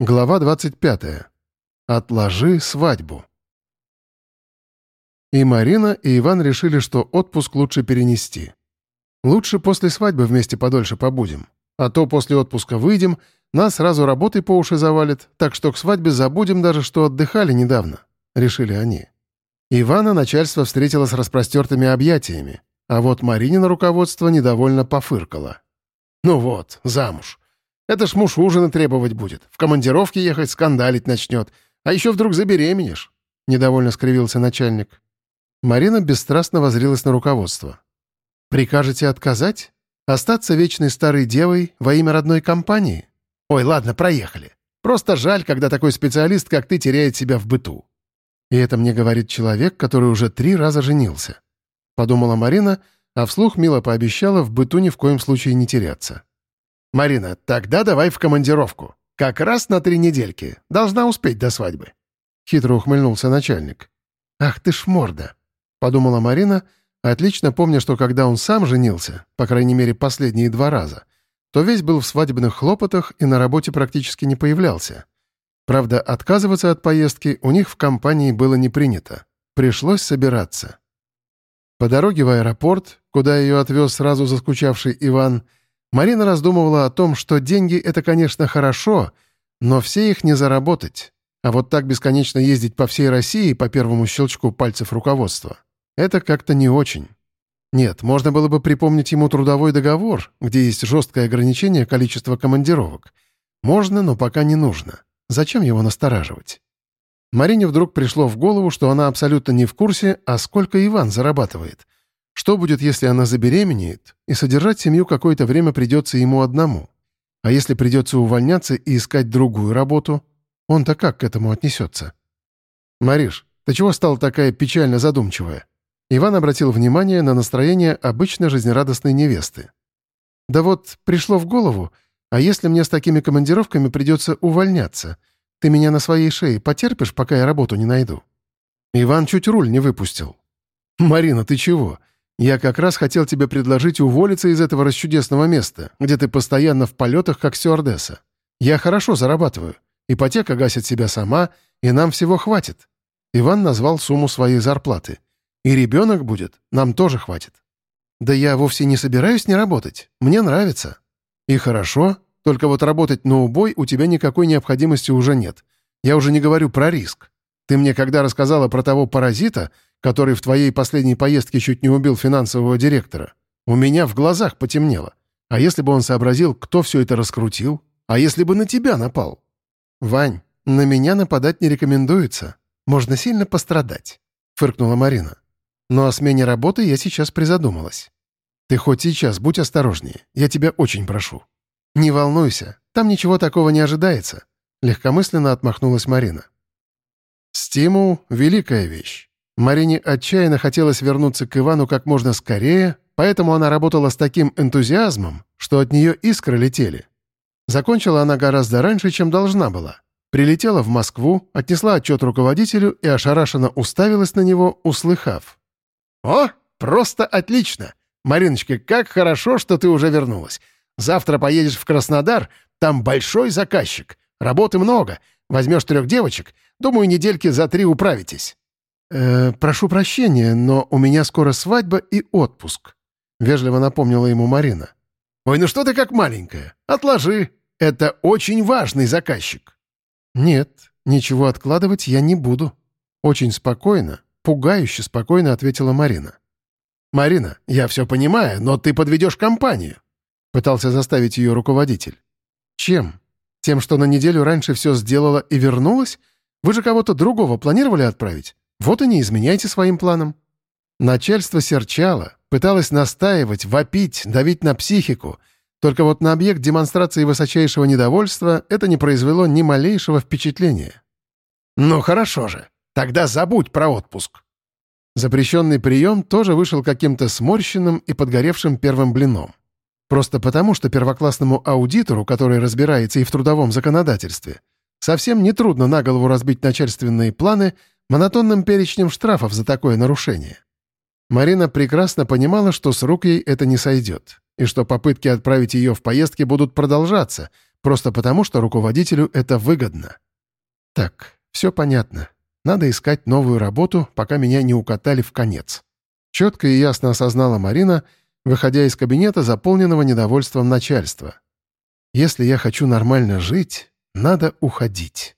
Глава 25. Отложи свадьбу. И Марина, и Иван решили, что отпуск лучше перенести. Лучше после свадьбы вместе подольше побудем. А то после отпуска выйдем, нас сразу работой по уши завалит, так что к свадьбе забудем даже, что отдыхали недавно, — решили они. Ивана начальство встретило с распростертыми объятиями, а вот Маринина руководство недовольно пофыркало. «Ну вот, замуж. Это ж муж ужина требовать будет. В командировке ехать скандалить начнет. А еще вдруг забеременеешь. Недовольно скривился начальник. Марина бесстрастно возрилась на руководство. «Прикажете отказать? Остаться вечной старой девой во имя родной компании? Ой, ладно, проехали. Просто жаль, когда такой специалист, как ты, теряет себя в быту». И это мне говорит человек, который уже три раза женился. Подумала Марина, а вслух мило пообещала в быту ни в коем случае не теряться. «Марина, тогда давай в командировку. Как раз на три недельки. Должна успеть до свадьбы». Хитро ухмыльнулся начальник. «Ах ты ж морда!» — подумала Марина, отлично помня, что когда он сам женился, по крайней мере последние два раза, то весь был в свадебных хлопотах и на работе практически не появлялся. Правда, отказываться от поездки у них в компании было не принято. Пришлось собираться. По дороге в аэропорт, куда ее отвез сразу заскучавший Иван, — Марина раздумывала о том, что деньги — это, конечно, хорошо, но все их не заработать. А вот так бесконечно ездить по всей России по первому щелчку пальцев руководства — это как-то не очень. Нет, можно было бы припомнить ему трудовой договор, где есть жесткое ограничение количества командировок. Можно, но пока не нужно. Зачем его настораживать? Марине вдруг пришло в голову, что она абсолютно не в курсе, а сколько Иван зарабатывает — что будет, если она забеременеет, и содержать семью какое-то время придется ему одному? А если придется увольняться и искать другую работу, он-то как к этому отнесется? «Мариш, ты чего стала такая печально задумчивая?» Иван обратил внимание на настроение обычно жизнерадостной невесты. «Да вот, пришло в голову, а если мне с такими командировками придется увольняться? Ты меня на своей шее потерпишь, пока я работу не найду?» Иван чуть руль не выпустил. «Марина, ты чего? Я как раз хотел тебе предложить уволиться из этого расчудесного места, где ты постоянно в полетах, как стюардесса. Я хорошо зарабатываю. Ипотека гасит себя сама, и нам всего хватит». Иван назвал сумму своей зарплаты. «И ребенок будет, нам тоже хватит». «Да я вовсе не собираюсь не работать. Мне нравится». «И хорошо, только вот работать на убой у тебя никакой необходимости уже нет. Я уже не говорю про риск. Ты мне когда рассказала про того паразита, который в твоей последней поездке чуть не убил финансового директора, у меня в глазах потемнело. А если бы он сообразил, кто все это раскрутил? А если бы на тебя напал? Вань, на меня нападать не рекомендуется. Можно сильно пострадать, фыркнула Марина. Но о смене работы я сейчас призадумалась. Ты хоть сейчас будь осторожнее, я тебя очень прошу. Не волнуйся, там ничего такого не ожидается, легкомысленно отмахнулась Марина. Стимул — великая вещь. Марине отчаянно хотелось вернуться к Ивану как можно скорее, поэтому она работала с таким энтузиазмом, что от нее искры летели. Закончила она гораздо раньше, чем должна была. Прилетела в Москву, отнесла отчет руководителю и ошарашенно уставилась на него, услыхав. «О, просто отлично! Мариночка, как хорошо, что ты уже вернулась. Завтра поедешь в Краснодар, там большой заказчик. Работы много. Возьмешь трех девочек. Думаю, недельки за три управитесь». «Э, «Прошу прощения, но у меня скоро свадьба и отпуск», — вежливо напомнила ему Марина. «Ой, ну что ты как маленькая? Отложи. Это очень важный заказчик». «Нет, ничего откладывать я не буду». Очень спокойно, пугающе спокойно ответила Марина. «Марина, я все понимаю, но ты подведешь компанию», — пытался заставить ее руководитель. «Чем? Тем, что на неделю раньше все сделала и вернулась? Вы же кого-то другого планировали отправить? Вот и не изменяйте своим планам. Начальство серчало, пыталось настаивать, вопить, давить на психику. Только вот на объект демонстрации высочайшего недовольства это не произвело ни малейшего впечатления. «Ну хорошо же, тогда забудь про отпуск». Запрещенный прием тоже вышел каким-то сморщенным и подгоревшим первым блином. Просто потому, что первоклассному аудитору, который разбирается и в трудовом законодательстве, совсем нетрудно на голову разбить начальственные планы монотонным перечнем штрафов за такое нарушение. Марина прекрасно понимала, что с рук ей это не сойдет, и что попытки отправить ее в поездки будут продолжаться, просто потому, что руководителю это выгодно. Так, все понятно. Надо искать новую работу, пока меня не укатали в конец. Четко и ясно осознала Марина, выходя из кабинета, заполненного недовольством начальства. Если я хочу нормально жить, надо уходить.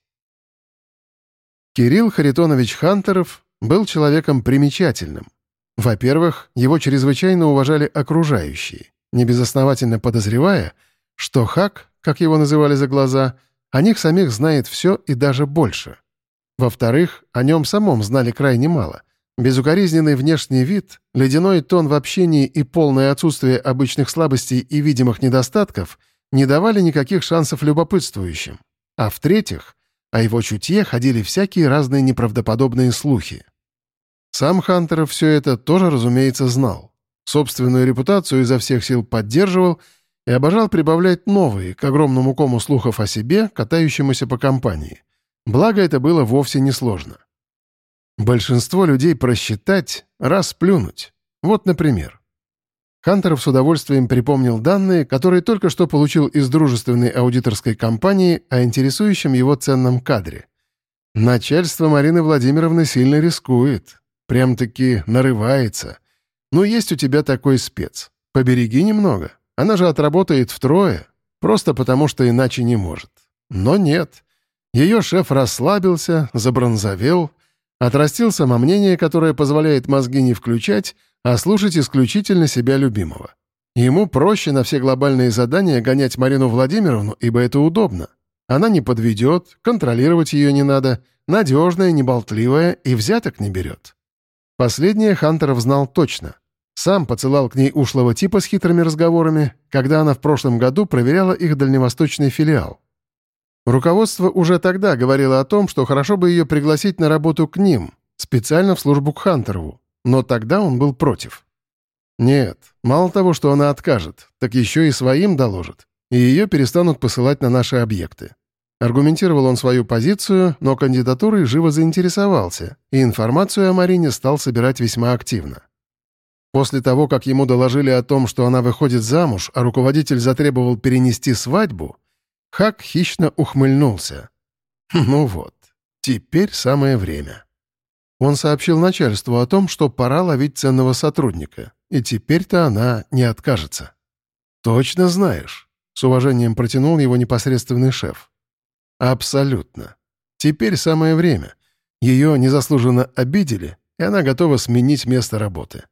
Кирилл Харитонович Хантеров был человеком примечательным. Во-первых, его чрезвычайно уважали окружающие, небезосновательно подозревая, что Хак, как его называли за глаза, о них самих знает все и даже больше. Во-вторых, о нем самом знали крайне мало. Безукоризненный внешний вид, ледяной тон в общении и полное отсутствие обычных слабостей и видимых недостатков не давали никаких шансов любопытствующим. А в-третьих, о его чутье ходили всякие разные неправдоподобные слухи. Сам Хантеров все это тоже, разумеется, знал. Собственную репутацию изо всех сил поддерживал и обожал прибавлять новые, к огромному кому слухов о себе, катающемуся по компании. Благо, это было вовсе не сложно. Большинство людей просчитать, раз плюнуть. Вот, например. Хантеров с удовольствием припомнил данные, которые только что получил из дружественной аудиторской компании о интересующем его ценном кадре. Начальство Марины Владимировны сильно рискует. Прям-таки нарывается. Ну, есть у тебя такой спец. Побереги немного. Она же отработает втрое. Просто потому, что иначе не может. Но нет. Ее шеф расслабился, забронзовел, отрастил самомнение, которое позволяет мозги не включать, а слушать исключительно себя любимого. Ему проще на все глобальные задания гонять Марину Владимировну, ибо это удобно. Она не подведет, контролировать ее не надо, надежная, неболтливая и взяток не берет. Последнее Хантеров знал точно. Сам поцелал к ней ушлого типа с хитрыми разговорами, когда она в прошлом году проверяла их дальневосточный филиал. Руководство уже тогда говорило о том, что хорошо бы ее пригласить на работу к ним, специально в службу к Хантерову, но тогда он был против. Нет, мало того, что она откажет, так еще и своим доложит, и ее перестанут посылать на наши объекты. Аргументировал он свою позицию, но кандидатурой живо заинтересовался, и информацию о Марине стал собирать весьма активно. После того, как ему доложили о том, что она выходит замуж, а руководитель затребовал перенести свадьбу, Хак хищно ухмыльнулся. «Ну вот, теперь самое время». Он сообщил начальству о том, что пора ловить ценного сотрудника, и теперь-то она не откажется. «Точно знаешь», — с уважением протянул его непосредственный шеф. «Абсолютно. Теперь самое время. Ее незаслуженно обидели, и она готова сменить место работы».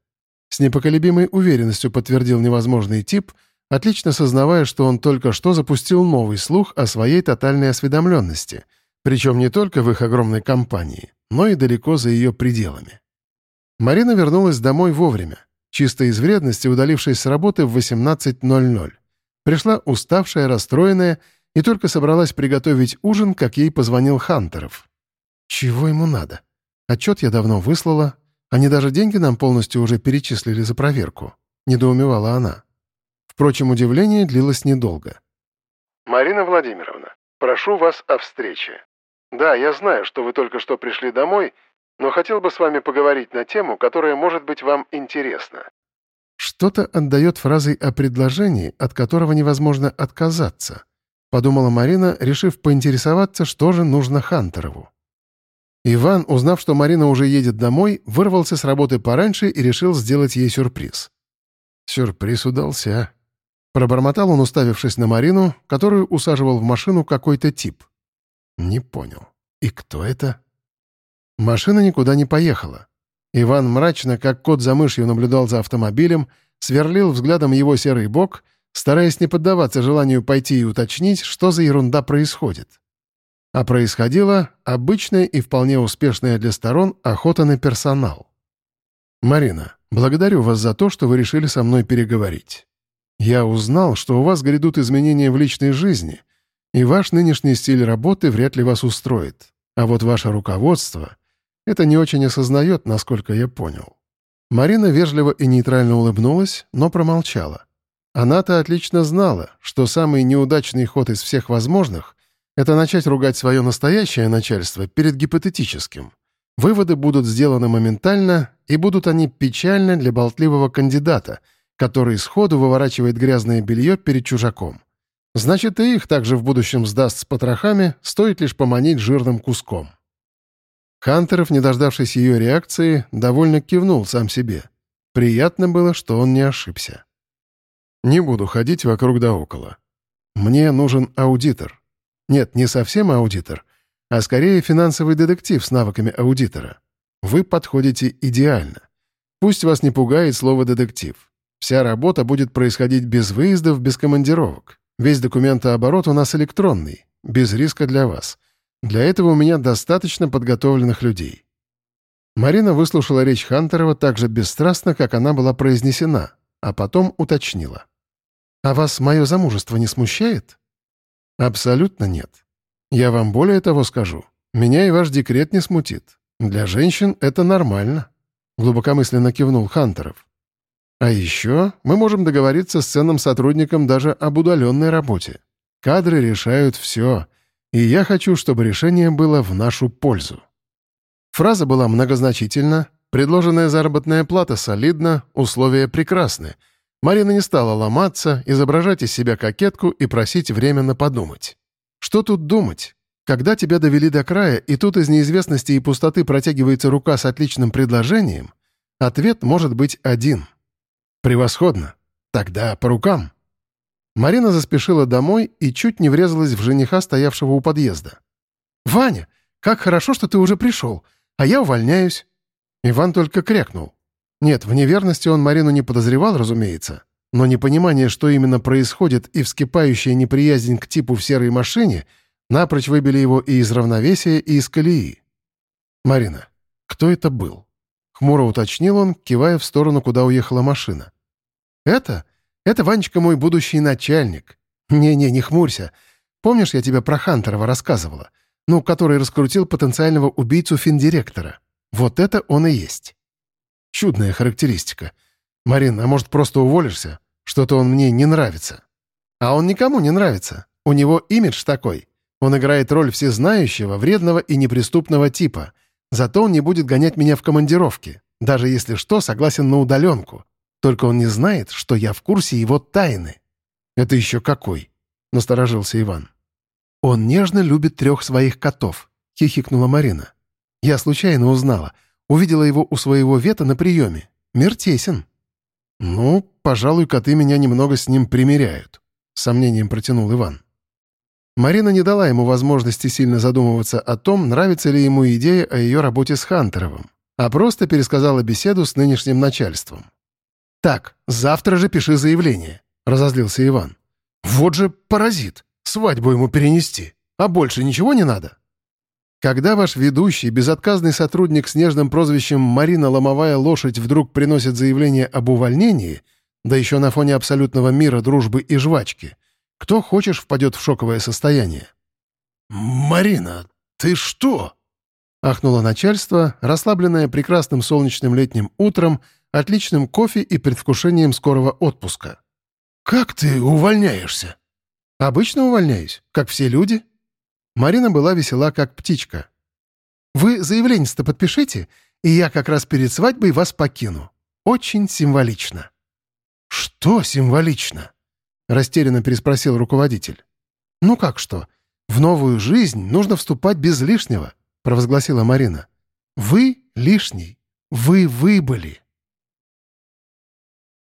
С непоколебимой уверенностью подтвердил невозможный тип, отлично сознавая, что он только что запустил новый слух о своей тотальной осведомленности, причем не только в их огромной компании, но и далеко за ее пределами. Марина вернулась домой вовремя, чисто из вредности удалившись с работы в 18.00. Пришла уставшая, расстроенная и только собралась приготовить ужин, как ей позвонил Хантеров. «Чего ему надо? Отчет я давно выслала. Они даже деньги нам полностью уже перечислили за проверку», — недоумевала она. Впрочем, удивление длилось недолго. «Марина Владимировна, прошу вас о встрече. Да, я знаю, что вы только что пришли домой, но хотел бы с вами поговорить на тему, которая может быть вам интересна». Что-то отдает фразой о предложении, от которого невозможно отказаться, подумала Марина, решив поинтересоваться, что же нужно Хантерову. Иван, узнав, что Марина уже едет домой, вырвался с работы пораньше и решил сделать ей сюрприз. Сюрприз удался. Пробормотал он, уставившись на Марину, которую усаживал в машину какой-то тип. Не понял. И кто это? Машина никуда не поехала. Иван мрачно, как кот за мышью, наблюдал за автомобилем, сверлил взглядом его серый бок, стараясь не поддаваться желанию пойти и уточнить, что за ерунда происходит. А происходила обычная и вполне успешная для сторон охота на персонал. «Марина, благодарю вас за то, что вы решили со мной переговорить. Я узнал, что у вас грядут изменения в личной жизни, и ваш нынешний стиль работы вряд ли вас устроит. А вот ваше руководство это не очень осознает, насколько я понял. Марина вежливо и нейтрально улыбнулась, но промолчала. Она-то отлично знала, что самый неудачный ход из всех возможных — это начать ругать свое настоящее начальство перед гипотетическим. Выводы будут сделаны моментально, и будут они печальны для болтливого кандидата, который сходу выворачивает грязное белье перед чужаком. Значит, и их также в будущем сдаст с потрохами, стоит лишь поманить жирным куском. Хантеров, не дождавшись ее реакции, довольно кивнул сам себе. Приятно было, что он не ошибся. «Не буду ходить вокруг да около. Мне нужен аудитор. Нет, не совсем аудитор, а скорее финансовый детектив с навыками аудитора. Вы подходите идеально. Пусть вас не пугает слово «детектив». Вся работа будет происходить без выездов, без командировок. Весь документооборот у нас электронный, без риска для вас. Для этого у меня достаточно подготовленных людей». Марина выслушала речь Хантерова так же бесстрастно, как она была произнесена, а потом уточнила. «А вас мое замужество не смущает?» «Абсолютно нет. Я вам более того скажу. Меня и ваш декрет не смутит. Для женщин это нормально», — глубокомысленно кивнул Хантеров. «А еще мы можем договориться с ценным сотрудником даже об удаленной работе. Кадры решают все, и я хочу, чтобы решение было в нашу пользу». Фраза была многозначительна, предложенная заработная плата солидна, условия прекрасны. Марина не стала ломаться, изображать из себя кокетку и просить временно подумать. Что тут думать? Когда тебя довели до края, и тут из неизвестности и пустоты протягивается рука с отличным предложением, ответ может быть один. Превосходно. Тогда по рукам. Марина заспешила домой и чуть не врезалась в жениха, стоявшего у подъезда. «Ваня, как хорошо, что ты уже пришел, а я увольняюсь». Иван только крякнул. Нет, в неверности он Марину не подозревал, разумеется, но непонимание, что именно происходит, и вскипающая неприязнь к типу в серой машине напрочь выбили его и из равновесия, и из колеи. «Марина, кто это был?» Хмуро уточнил он, кивая в сторону, куда уехала машина. «Это? Это, Ванечка, мой будущий начальник. Не-не, не хмурься. Помнишь, я тебе про Хантерова рассказывала? Ну, который раскрутил потенциального убийцу финдиректора. Вот это он и есть. Чудная характеристика. Марин, а может, просто уволишься? Что-то он мне не нравится. А он никому не нравится. У него имидж такой. Он играет роль всезнающего, вредного и неприступного типа. Зато он не будет гонять меня в командировки. Даже если что, согласен на удаленку. Только он не знает, что я в курсе его тайны». «Это еще какой?» — насторожился Иван. «Он нежно любит трех своих котов», — хихикнула Марина. «Я случайно узнала. Увидела его у своего вета на приеме. Мир тесен». «Ну, пожалуй, коты меня немного с ним примеряют», — с сомнением протянул Иван. Марина не дала ему возможности сильно задумываться о том, нравится ли ему идея о ее работе с Хантеровым, а просто пересказала беседу с нынешним начальством. «Так, завтра же пиши заявление», — разозлился Иван. «Вот же паразит! Свадьбу ему перенести. А больше ничего не надо?» Когда ваш ведущий, безотказный сотрудник с нежным прозвищем «Марина Ломовая лошадь» вдруг приносит заявление об увольнении, да еще на фоне абсолютного мира, дружбы и жвачки, кто хочешь впадет в шоковое состояние. «Марина, ты что?» — ахнуло начальство, расслабленное прекрасным солнечным летним утром — отличным кофе и предвкушением скорого отпуска. «Как ты увольняешься?» «Обычно увольняюсь, как все люди». Марина была весела, как птичка. «Вы заявление-то подпишите, и я как раз перед свадьбой вас покину. Очень символично». «Что символично?» — растерянно переспросил руководитель. «Ну как что? В новую жизнь нужно вступать без лишнего», — провозгласила Марина. «Вы лишний. Вы выбыли».